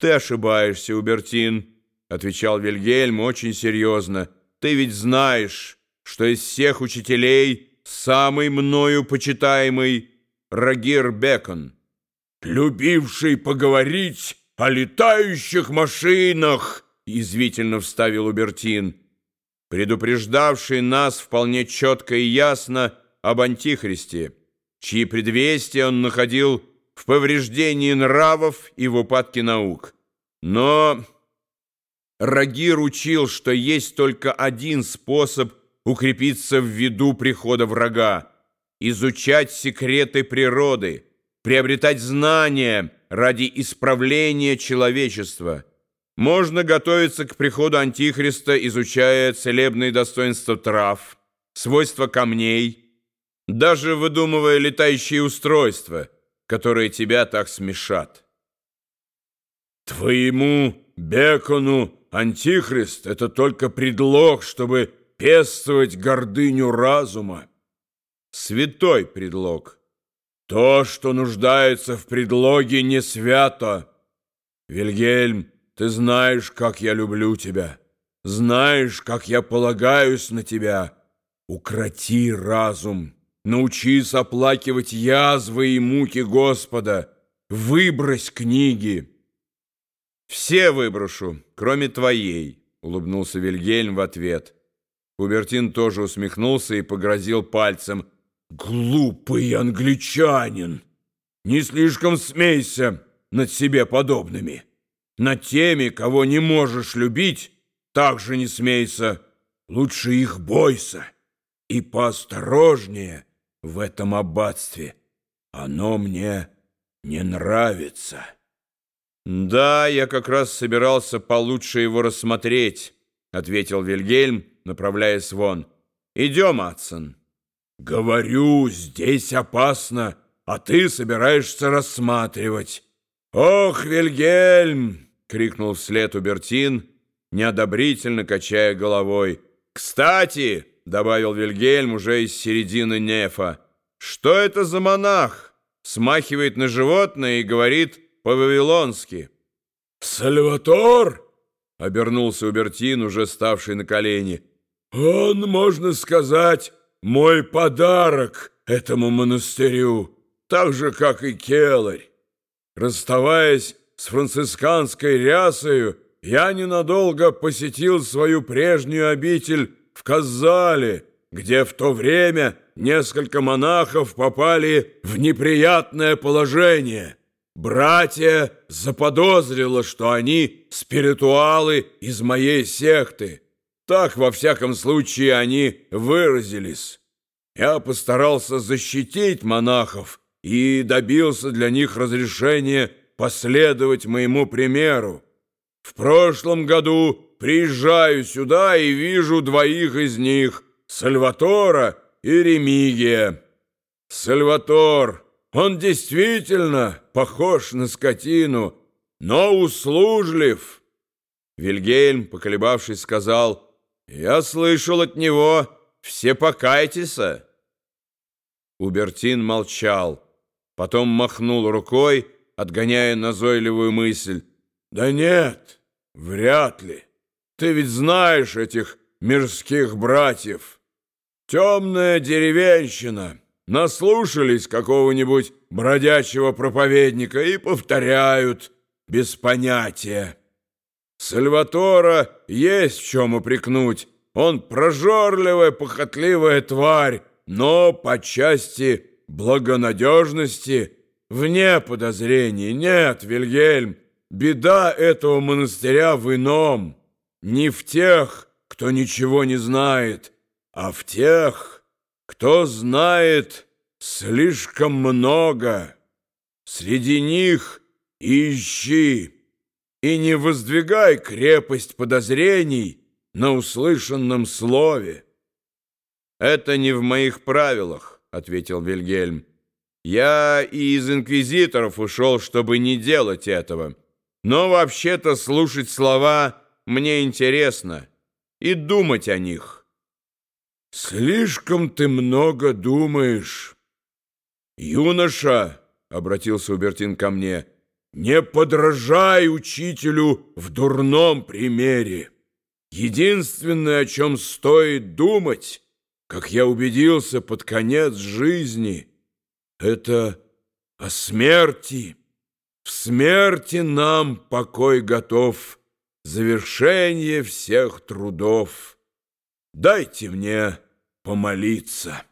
«Ты ошибаешься, Убертин», — отвечал Вильгельм очень серьезно. «Ты ведь знаешь, что из всех учителей самый мною почитаемый Рагир Бекон, любивший поговорить о летающих машинах», — язвительно вставил Убертин, предупреждавший нас вполне четко и ясно об Антихристе, чьи предвестия он находил в повреждении нравов и в упадке наук. Но Рагир учил, что есть только один способ укрепиться в виду прихода врага — изучать секреты природы, приобретать знания ради исправления человечества. Можно готовиться к приходу Антихриста, изучая целебные достоинства трав, свойства камней, даже выдумывая летающие устройства — которые тебя так смешат. Твоему Бекону Антихрист — это только предлог, чтобы пестовать гордыню разума. Святой предлог. То, что нуждается в предлоге, не свято. Вильгельм, ты знаешь, как я люблю тебя. Знаешь, как я полагаюсь на тебя. Укроти разум. Научись оплакивать язвы и муки Господа. Выбрось книги. Все выброшу, кроме твоей, улыбнулся Вильгельм в ответ. Кубертин тоже усмехнулся и погрозил пальцем. Глупый англичанин! Не слишком смейся над себе подобными. Над теми, кого не можешь любить, также не смейся. Лучше их бойся и поосторожнее — в этом аббатстве. Оно мне не нравится». «Да, я как раз собирался получше его рассмотреть», — ответил Вильгельм, направляясь вон. «Идем, Атсон». «Говорю, здесь опасно, а ты собираешься рассматривать». «Ох, Вильгельм!» — крикнул вслед Убертин, неодобрительно качая головой. «Кстати!» — добавил Вильгельм уже из середины нефа. «Что это за монах?» Смахивает на животное и говорит по-вавилонски. «Сальватор!» — обернулся Убертин, уже ставший на колени. «Он, можно сказать, мой подарок этому монастырю, так же, как и Келарь. Расставаясь с францисканской рясою, я ненадолго посетил свою прежнюю обитель в Казале, где в то время несколько монахов попали в неприятное положение. Братья заподозрило, что они спиритуалы из моей секты. Так, во всяком случае, они выразились. Я постарался защитить монахов и добился для них разрешения последовать моему примеру. В прошлом году приезжаю сюда и вижу двоих из них, Сальватора и Ремигия. Сальватор, он действительно похож на скотину, но услужлив. Вильгельм, поколебавшись, сказал, «Я слышал от него, все покайтеся». Убертин молчал, потом махнул рукой, отгоняя назойливую мысль. «Да нет, вряд ли». Ты ведь знаешь этих мирских братьев. Темная деревенщина. Наслушались какого-нибудь бродячего проповедника и повторяют без понятия. Сальватора есть в чем упрекнуть. Он прожорливая, похотливая тварь, но по части благонадежности вне подозрений. Нет, Вильгельм, беда этого монастыря в ином не в тех, кто ничего не знает, а в тех, кто знает слишком много. Среди них ищи и не воздвигай крепость подозрений на услышанном слове. «Это не в моих правилах», — ответил Вильгельм. «Я и из инквизиторов ушел, чтобы не делать этого. Но вообще-то слушать слова мне интересно и думать о них. Слишком ты много думаешь. Юноша, — обратился Убертин ко мне, не подражай учителю в дурном примере. Единственное, о чем стоит думать, как я убедился под конец жизни, это о смерти. В смерти нам покой готов, завершение всех трудов. Дайте мне помолиться».